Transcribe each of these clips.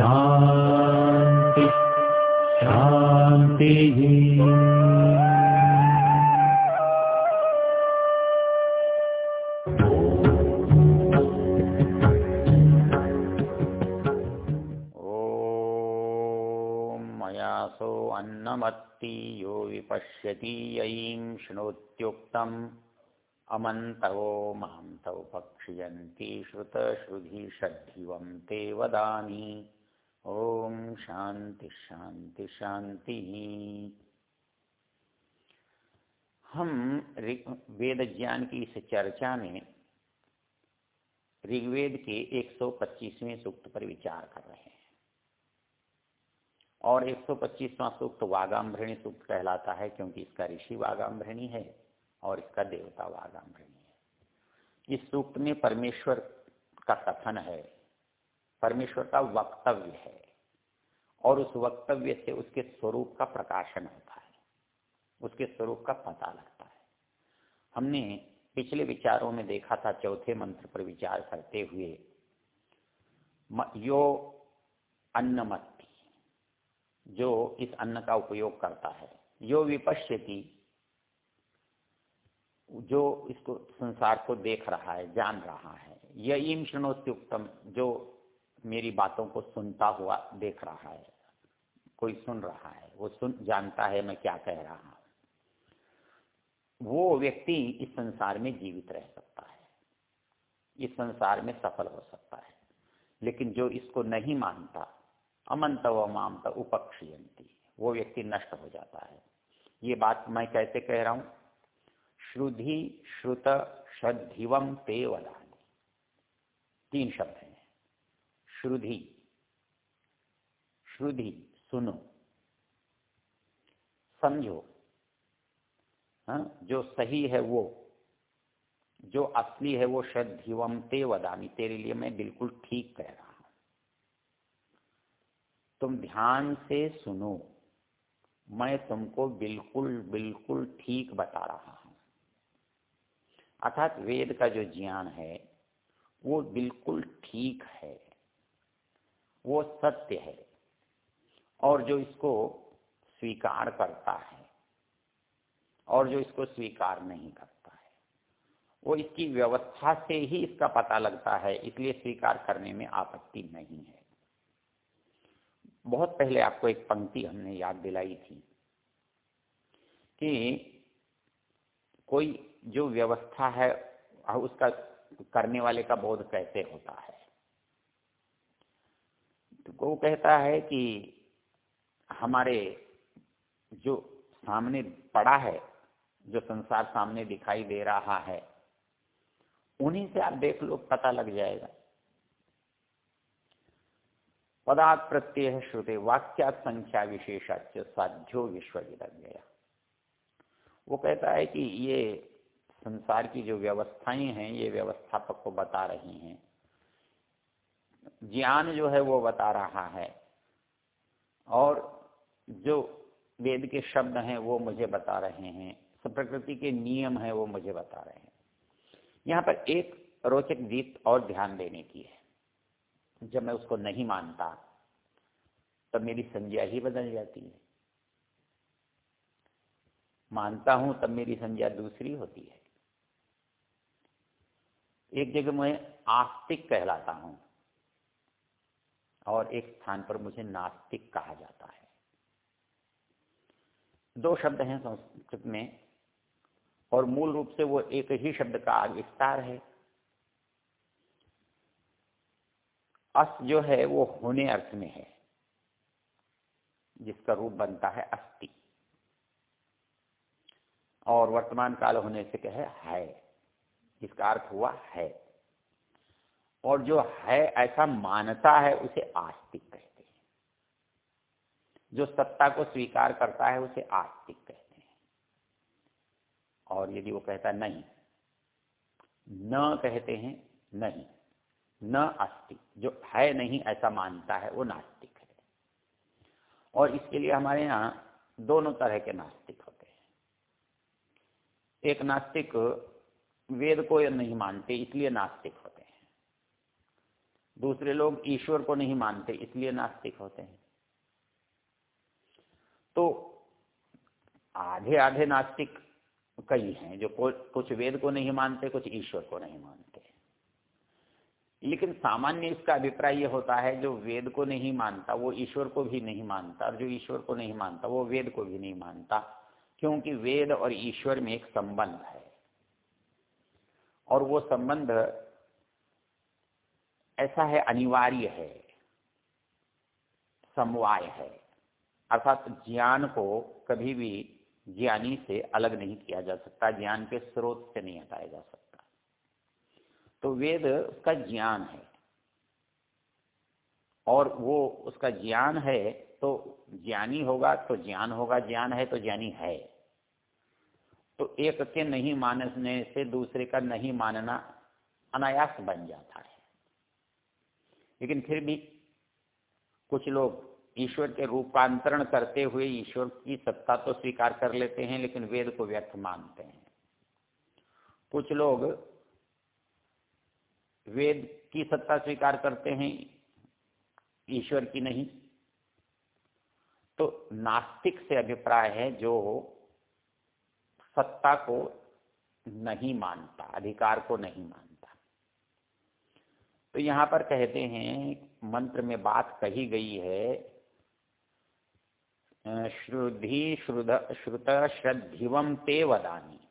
शान्ति शान्तिः। अन्नमत्ति यो विपश्यति ययीं शृणोत्युक्तम् अमन्तवो मां तौ पक्षयन्ति श्रुतश्रुधिषद्धिवं ते वदामि ॐ शांति शांति शांति। हम वेद ज्ञान की इस चर्चा में ऋग्वेद के 125वें सूक्त पर विचार कर रहे हैं। और 125वां सूक्त वागाम्भृणी सूक्त कहलाता है क्योंकि इसका ऋषि वागाम्भृणी है और इसका देवता वागाम्भृणी है। इस सूक्त में परमेश्वर का कथन है। परमेश्वर का वक्तव्य है और उस वक्तव्य से उसके स्वरूप का प्रकाशन होता है, उसके स्वरूप का पता लगता है। हमने पिछले विचारों में देखा था, चौथे मंत्र पर विचार करते हुए यो अन्नमत्ति, जो इस अन्न का उपयोग करता है, यो विपश्यति, जो इसको संसार को देख रहा है, जान रहा है यह ईम जो मेरी बातों को सुनता हुआ देख रहा है। कोई सुन रहा है। वो सुन, जानता है मैं क्या कह रहा हूँ। वो व्यक्ति इस संसार में जीवित रह सकता है। इस संसार में सफल हो सकता है। लेकिन जो इसको नहीं मानता, अमंत व मामता उपक्षयंती, वो व्यक्ति नष्ट हो जाता है। ये बात मैं कैसे कह रहा हूँ? श्रुधि, श्रुत श्रद्धिवम ते वदानी। तीन शब्द हैं। श्रुधि। श्रुधि सुनो। समझो हाँ, जो सही है वो जो असली है वो श्रद्धिवम ते वदामी। तेरे लिए मैं बिल्कुल ठीक कह रहा हूँ। तुम ध्यान से सुनो। मैं तुमको बिल्कुल बिल्कुल ठीक बता रहा हूँ। अर्थात वेद का जो ज्ञान है वो बिल्कुल ठीक है। वो सत्य है और जो इसको स्वीकार करता है और जो इसको स्वीकार नहीं करता है, वो इसकी व्यवस्था से ही इसका पता लगता है, इसलिए स्वीकार करने में आपत्ति नहीं है। बहुत पहले आपको एक पंक्ति हमने याद दिलाई थी कि कोई जो व्यवस्था है, उसका करने वाले का बोध कैसे होता है? तो वो कहता है कि हमारे जो सामने पड़ा है, जो संसार सामने दिखाई दे रहा है, उन्हीं से आप देख लो, पता लग जाएगा। पदार्थ प्रत्यय श्रुते वाक्या संख्या विशेषाच साध्यो विश्व गया वो कहता है कि ये संसार की जो व्यवस्थाएँ हैं, ये व्यवस्थापक को बता रही हैं। ज्ञान जो है वो बता रहा है। और जो वेद के शब्द हैं वो मुझे बता रहे हैं। प्रकृति के नियम हैं वो मुझे बता रहे हैं। यहाँ पर एक रोचक जीत और ध्यान देने की है। जब मैं उसको नहीं मानता, तब मेरी संज्ञा ही बदल जाती है। मानता हूँ, तब मेरी संज्ञा दूसरी होती है। एक जगह मैं आस्तिक कहलाता हूँ। और एक स्थान पर मुझे नास्तिक कहा जाता है। दो शब्द हैं संस्कृत में, और मूल रूप से वो एक ही शब्द का विस्तार है। अस जो है वो होने अर्थ में है, जिसका रूप बनता है अस्थि और वर्तमान काल होने से कहे है इसका अर्थ हुआ है। और जो है, ऐसा मानता है, उसे आस्तिक कहते हैं। जो सत्ता को स्वीकार करता है, उसे आस्तिक कहते हैं। और यदि वो कहता नहीं। न कहते हैं, नहीं। न अस्ति जो है नहीं, ऐसा मानता है, वो नास्तिक है। और इसके लिए हमारे यहाँ दोनों तरह के नास्तिक होते हैं। एक नास्तिक वेद को नहीं मानते, इसलिए नास्तिक होते दूसरे लोग ईश्वर को नहीं मानते, इसलिए नास्तिक होते हैं। तो आधे आधे नास्तिक कई हैं, जो कुछ वेद को नहीं मानते, कुछ ईश्वर को नहीं मानते। लेकिन सामान्य इसका अभिप्राय यह होता है, जो वेद को नहीं मानता, वो ईश्वर को भी नहीं मानता, और जो ईश्वर को नहीं मानता, वो वेद को भी नहीं मानता, क्योंकि वेद और ईश्वर में एक संबंध है। और वो संबंध ऐसा है, अनिवार्य है, समवाय है। अर्थात ज्ञान को कभी भी ज्ञानी से अलग नहीं किया जा सकता, ज्ञान के स्रोत से नहीं हटाया जा सकता। तो वेद उसका ज्ञान है। और वो उसका ज्ञान है तो ज्ञानी होगा तो ज्ञान होगा, ज्ञान है तो ज्ञानी है। तो एक के नहीं मानने से दूसरे का नहीं मानना अनायास बन जाता है। लेकिन फिर भी कुछ लोग ईश्वर के रूपांतरण करते हुए ईश्वर की सत्ता तो स्वीकार कर लेते हैं, लेकिन वेद को व्यर्थ मानते हैं। कुछ लोग वेद की सत्ता स्वीकार करते हैं, ईश्वर की नहीं। तो नास्तिक से अभिप्राय है जो सत्ता को नहीं मानता, अधिकार को नहीं मानता। तो यहाँ पर कहते हैं, मंत्र में बात कही गई है श्रुधि श्रुत श्रद्धिवम ते वदानी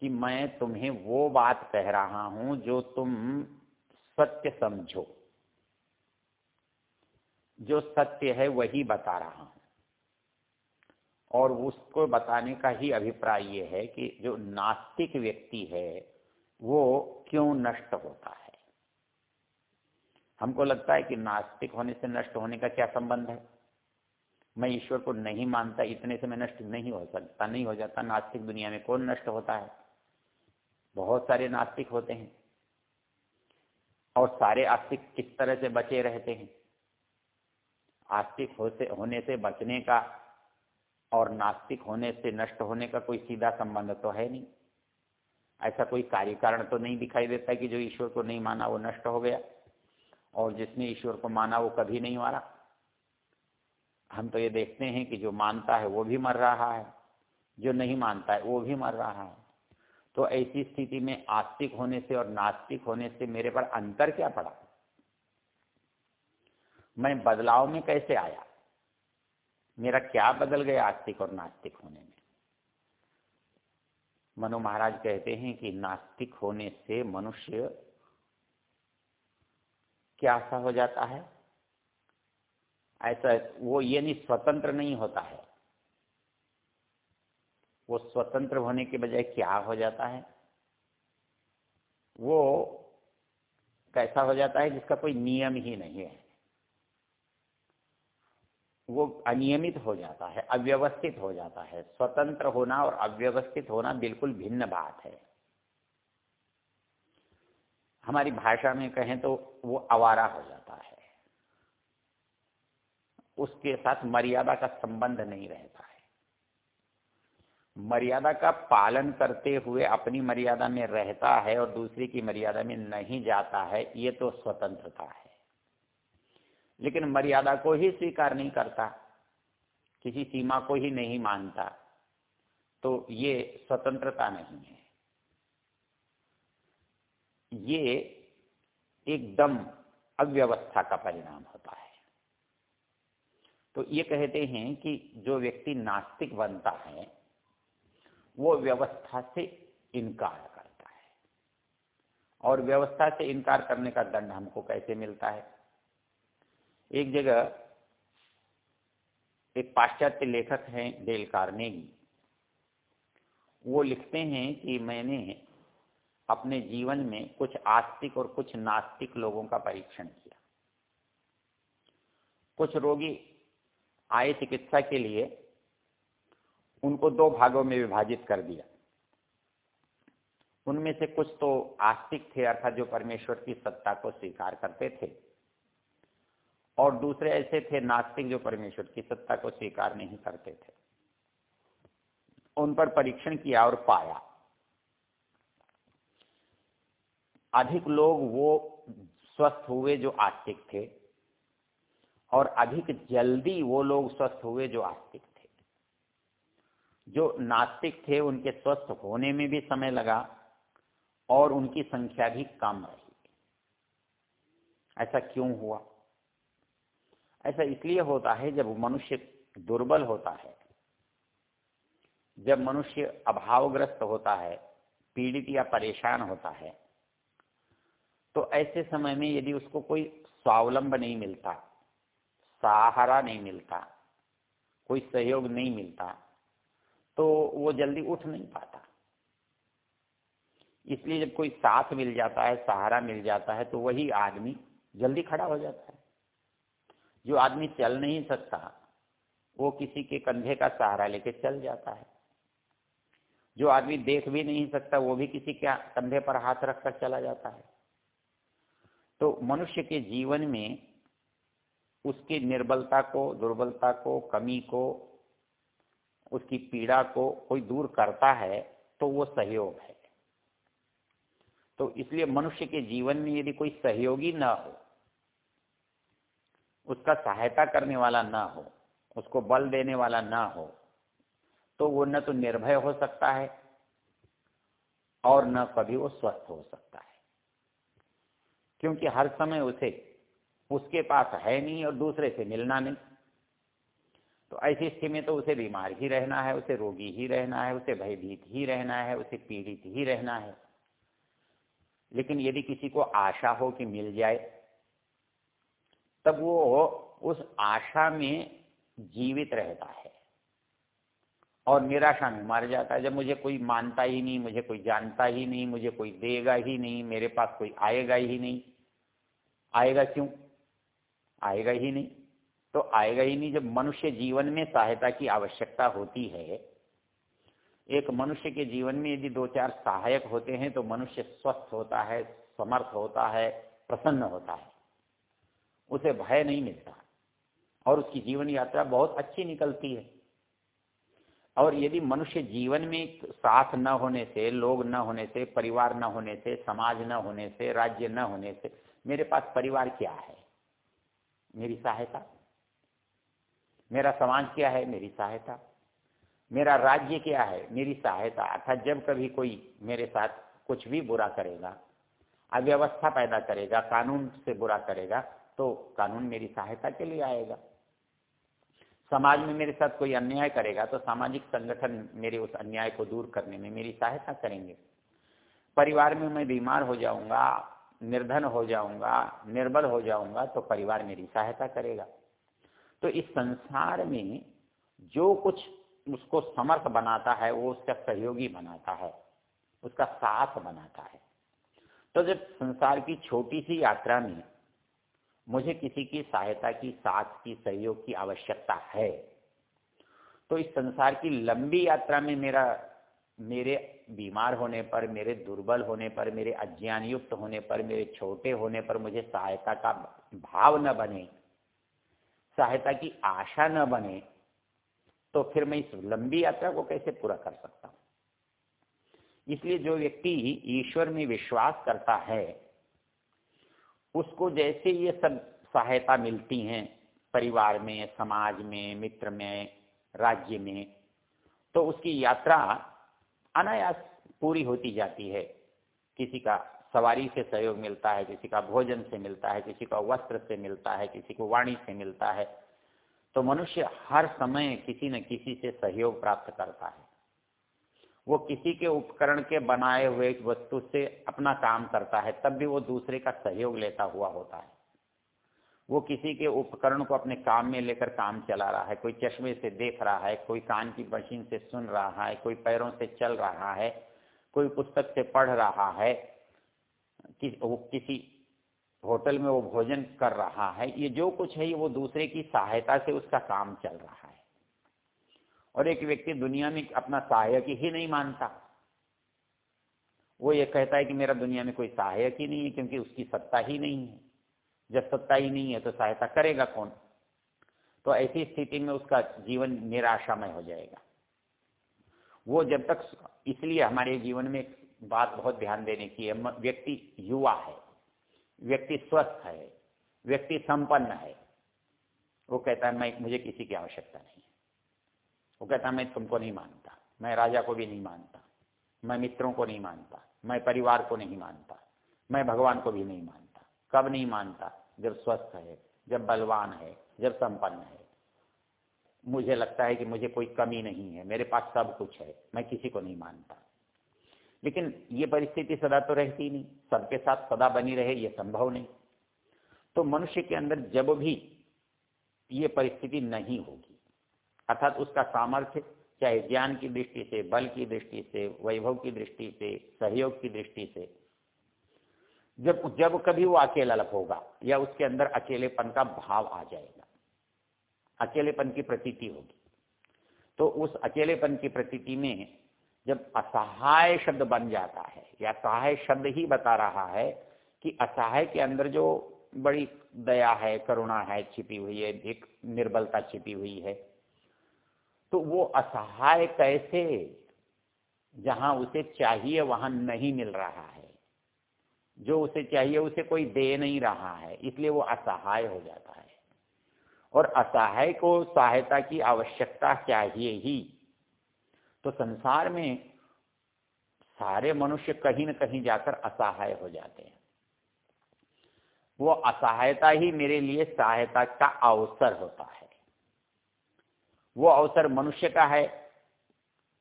कि मैं तुम्हें वो बात कह रहा हूँ जो तुम सत्य समझो। जो सत्य है वही बता रहा हूँ। और उसको बताने का ही अभिप्राय ये है कि जो नास्तिक व्यक्ति है, वो क्यों नष्ट होता है? हमको लगता है कि नास्तिक होने से नष्ट होने का क्या संबंध है? मैं ईश्वर को नहीं मानता, इतने से मैं नष्ट नहीं हो सकता, नहीं हो जाता। नास्तिक दुनिया में कौन नष्ट होता है? बहुत सारे नास्तिक होते हैं। और सारे आस्तिक किस तरह से बचे रहते हैं? आस्तिक होने से बचने का और नास्तिक होने से नष्ट होने का कोई सीधा संबंध तो है नहीं। ऐसा कोई कार्य कारण तो नहीं दिखाई देता कि जो ईश्वर को नहीं माना वो नष्ट हो गया। और जिसने ईश्वर को माना वो कभी नहीं मारा। हम तो ये देखते हैं कि जो मानता है वो भी मर रहा है, जो नहीं मानता है वो भी मर रहा है। तो ऐसी स्थिति में आस्तिक होने से और नास्तिक होने से मेरे पर अंतर क्या पड़ा? मैं बदलाव में कैसे आया? मेरा क्या बदल गया आस्तिक और नास्तिक होने में? मनु महाराज कहते हैं कि नास्तिक होने से मनुष्य क्या सा हो जाता है? ऐसा वो ये नहीं स्वतंत्र नहीं होता है। वो स्वतंत्र होने के बजाय क्या हो जाता है? वो कैसा हो जाता है जिसका कोई नियम ही नहीं है। वो अनियमित हो जाता है, अव्यवस्थित हो जाता है। स्वतंत्र होना और अव्यवस्थित होना बिल्कुल भिन्न बात है। हमारी भाषा में कहें तो वो आवारा हो जाता है। उसके साथ मर्यादा का संबंध नहीं रहता है। मर्यादा का पालन करते हुए अपनी मर्यादा में रहता है और दूसरे की मर्यादा में नहीं जाता है, ये तो स्वतंत्रता है। लेकिन मर्यादा को ही स्वीकार नहीं करता, किसी सीमा को ही नहीं मानता तो ये स्वतंत्रता नहीं है। ये एकदम अव्यवस्था का परिणाम होता है। तो ये कहते हैं कि जो व्यक्ति नास्तिक बनता है, वो व्यवस्था से इनकार करता है। और व्यवस्था से इनकार करने का दंड हमको कैसे मिलता है? एक जगह एक पाश्चात्य लेखक हैं डेल कार्नेगी। वो लिखते हैं कि मैंने अपने जीवन में कुछ आस्तिक और कुछ नास्तिक लोगों का परीक्षण किया। कुछ रोगी आए चिकित्सा के लिए, उनको दो भागों में विभाजित कर दिया। उनमें से कुछ तो आस्तिक थे, अर्थात जो परमेश्वर की सत्ता को स्वीकार करते थे, और दूसरे ऐसे थे नास्तिक जो परमेश्वर की सत्ता को स्वीकार नहीं करते थे। उन पर परीक्षण किया और पाया। अधिक लोग वो स्वस्थ हुए जो आस्तिक थे, और अधिक जल्दी वो लोग स्वस्थ हुए जो आस्तिक थे। जो नास्तिक थे, उनके स्वस्थ होने में भी समय लगा और उनकी संख्या भी कम रही। ऐसा क्यों हुआ? ऐसा इसलिए होता है, जब मनुष्य दुर्बल होता है, जब मनुष्य अभावग्रस्त होता है, पीड़ित या परेशान होता है तो ऐसे समय में यदि उसको कोई स्वावलंब नहीं मिलता, सहारा नहीं मिलता, कोई सहयोग नहीं मिलता तो वो जल्दी उठ नहीं पाता। इसलिए जब कोई साथ मिल जाता है, सहारा मिल जाता है तो वही आदमी जल्दी खड़ा हो जाता है। जो आदमी चल नहीं सकता, वो किसी के कंधे का सहारा लेके चल जाता है। जो आदमी देख भी नहीं सकता, वो भी किसी के कंधे पर हाथ रखकर चला जाता है। तो मनुष्य के जीवन में उसकी निर्बलता को, दुर्बलता को, कमी को, उसकी पीड़ा को कोई दूर करता है तो वो सहयोग है। तो इसलिए मनुष्य के जीवन में यदि कोई सहयोगी न हो, उसका सहायता करने वाला ना हो, उसको बल देने वाला ना हो तो वो न तो निर्भय हो सकता है और न कभी वो स्वस्थ हो सकता है। क्योंकि हर समय उसे उसके पास है नहीं और दूसरे से मिलना नहीं। तो ऐसी स्थिति में तो उसे बीमार ही रहना है, उसे रोगी ही रहना है, उसे भयभीत ही रहना है, उसे पीड़ित ही रहना है। लेकिन यदि किसी को आशा हो कि मिल जाए, तब वो उस आशा में जीवित रहता है। और निराशा में मर जाता है। जब मुझे कोई मानता ही नहीं, मुझे कोई जानता ही नहीं, मुझे कोई देगा ही नहीं, मेरे पास कोई आएगा ही नहीं। आएगा क्यों? आएगा ही नहीं। तो आएगा ही नहीं जब मनुष्य जीवन में सहायता की आवश्यकता होती है। एक मनुष्य के जीवन में यदि दो चार सहायक होते हैं तो मनुष्य स्वस्थ होता है, समर्थ होता है, प्रसन्न होता है। उसे भय नहीं मिलता। और उसकी जीवन यात्रा बहुत अच्छी निकलती है। और यदि मनुष्य जीवन में साथ न होने से, लोग न होने से, परिवार न होने से, समाज न होने से, राज्य न होने से, मेरे पास परिवार क्या है? मेरी सहायता। मेरा समाज क्या है? मेरी सहायता। मेरा राज्य क्या है? मेरी सहायता। अर्थात जब कभी कोई मेरे साथ कुछ भी बुरा करेगा, अव्यवस्था पैदा करेगा, कानून से बुरा करेगा तो कानून मेरी सहायता के लिए आएगा। समाज में मेरे साथ कोई अन्याय करेगा तो सामाजिक संगठन मेरे उस अन्याय को दूर करने में मेरी सहायता करेंगे। परिवार में मैं बीमार हो जाऊँगा, निर्धन हो जाऊँगा, निर्बल हो जाऊँगा तो परिवार मेरी सहायता करेगा। तो इस संसार में जो कुछ उसको समर्थ बनाता है, वो उसका सहयोगी बनाता है, उसका साथ बनाता है। तो जब संसार की छोटी सी यात्रा में मुझे किसी की सहायता की, साथ की, सहयोग की आवश्यकता है। तो इस संसार की लंबी यात्रा में मेरा, मेरे बीमार होने पर, मेरे दुर्बल होने पर, मेरे अज्ञान युक्त होने पर, मेरे छोटे होने पर मुझे सहायता का भाव न बने, सहायता की आशा न बने तो फिर मैं इस लंबी यात्रा को कैसे पूरा कर सकता हूँ? इसलिए जो व्यक्ति ईश्वर में विश्वास करता है उसको जैसे ये सब सहायता मिलती हैं परिवार में, समाज में, मित्र में, राज्य में तो उसकी यात्रा अनायास पूरी होती जाती है। किसी का सवारी से सहयोग मिलता है, किसी का भोजन से मिलता है, किसी का वस्त्र से मिलता है, किसी को वाणी से मिलता है तो मनुष्य हर समय किसी न किसी से सहयोग प्राप्त करता है। वो किसी के उपकरण के बनाए हुए वस्तु से अपना काम करता है, तब भी वो दूसरे का सहयोग लेता हुआ होता है। वो किसी के उपकरण को अपने काम में लेकर काम चला रहा है, कोई चश्मे से देख रहा है, कोई कान की मशीन से सुन रहा है, कोई पैरों से चल रहा है, कोई पुस्तक से पढ़ रहा है, कि वो किसी होटल में वो भोजन कर रहा है, ये जो कुछ है, ये वो दूसरे की सहायता से उसका काम चल रहा है। और एक व्यक्ति दुनिया में अपना सहायक ही नहीं मानता। वो ये कहता है कि मेरा दुनिया में कोई सहायक ही नहीं है, क्योंकि उसकी सत्ता ही नहीं है। जब सत्ता ही नहीं है तो सहायता करेगा कौन? तो ऐसी स्थिति में उसका जीवन निराशामय हो जाएगा। वो जब तक इसलिए हमारे जीवन में एक बात बहुत ध्यान देने की है। व्यक्ति युवा है, व्यक्ति स्वस्थ है, व्यक्ति संपन्न है। वो कहता है, मैं, मुझे किसी की आवश्यकता नहीं वो कहता, मैं तुमको नहीं मानता। मैं राजा को भी नहीं मानता। मैं मित्रों को नहीं मानता। मैं परिवार को नहीं मानता। मैं भगवान को भी नहीं मानता। कब नहीं मानता? जब स्वस्थ है, जब बलवान है, जब संपन्न है। मुझे लगता है कि मुझे कोई कमी नहीं है। मेरे पास सब कुछ है। मैं किसी को नहीं मानता। लेकिन ये परिस्थिति सदा तो रहती नहीं। सबके साथ सदा बनी रहे, ये संभव नहीं। तो मनुष्य के अंदर जब भी ये परिस्थिति नहीं होगी अर्थात उसका सामर्थ्य चाहे ज्ञान की दृष्टि से, बल की दृष्टि से, वैभव की दृष्टि से, सहयोग की दृष्टि से। जब जब कभी वो अकेला अलग होगा या उसके अंदर अकेलेपन का भाव आ जाएगा, अकेलेपन की प्रतीति होगी। तो उस अकेलेपन की प्रतीति में जब असहाय शब्द बन जाता है, या सहाय शब्द ही बता रहा है कि असहाय के अंदर जो बड़ी दया है, करुणा है, छिपी हुई है, एक निर्बलता छिपी हुई है तो वो असहाय कैसे? जहाँ उसे चाहिए वहाँ नहीं मिल रहा है। जो उसे चाहिए उसे कोई दे नहीं रहा है, इसलिए वो असहाय हो जाता है। और असहाय को सहायता की आवश्यकता चाहिए ही। तो संसार में सारे मनुष्य कहीं न कहीं जाकर असहाय हो जाते हैं। वो असहायता ही मेरे लिए सहायता का अवसर होता है। वो अवसर मनुष्य का है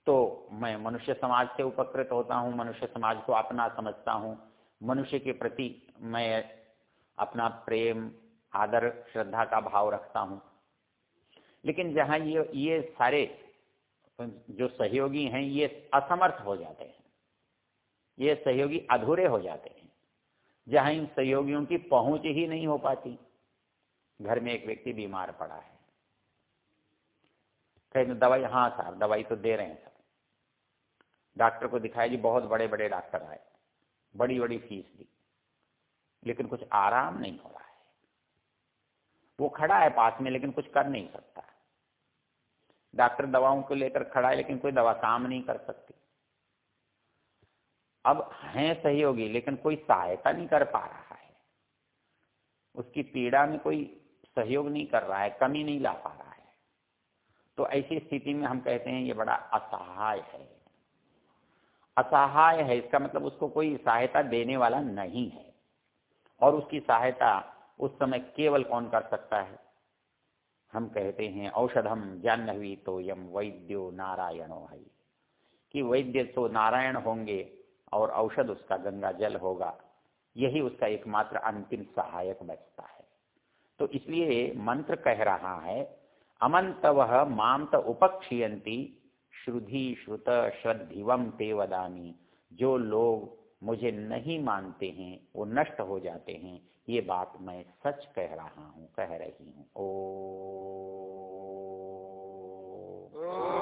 तो मैं मनुष्य समाज से उपकृत होता हूँ, मनुष्य समाज को अपना समझता हूँ। मनुष्य के प्रति मैं अपना प्रेम, आदर, श्रद्धा का भाव रखता हूँ। लेकिन जहाँ ये ये सारे जो सहयोगी हैं, ये असमर्थ हो जाते हैं। ये सहयोगी अधूरे हो जाते हैं। जहाँ इन सहयोगियों की पहुँच ही नहीं हो पाती। घर में एक व्यक्ति बीमार पड़ा है। कहीं दवाई हाँ सर, दवाई तो दे रहे हैं सर। डॉक्टर को दिखाया, जी, बहुत बड़े बड़े डॉक्टर आए बड़ी बड़ी फ़ीस दी, लेकिन कुछ आराम नहीं हो रहा है। वो खड़ा है पास में, लेकिन कुछ कर नहीं सकता। डॉक्टर दवाओं को लेकर खड़ा है, लेकिन कोई दवा काम नहीं कर सकती। अब हैं सहयोगी, लेकिन कोई सहायता नहीं कर पा रहा है। उसकी पीड़ा में कोई सहयोग नहीं कर रहा है, कमी नहीं ला पा रहा है तो ऐसी स्थिति में हम कहते हैं ये बड़ा असहाय है। असहाय है, इसका मतलब उसको कोई सहायता देने वाला नहीं है। और उसकी सहायता उस समय केवल कौन कर सकता है? हम कहते हैं औषधम जाह्नवी तो यम वैद्यो नारायणो है। कि वैद्य तो नारायण होंगे और औषध उसका गंगा जल होगा, यही उसका एकमात्र अंतिम सहायक बचता है। तो इसलिए मंत्र कह रहा है अमंतव मामत उपक्षीयती श्रुधि श्रुत श्रद्धिवम ते वदामी। जो लोग मुझे नहीं मानते हैं, वो नष्ट हो जाते हैं। ये बात मैं सच कह रहा हूँ, कह रही हूँ। ओ। शांति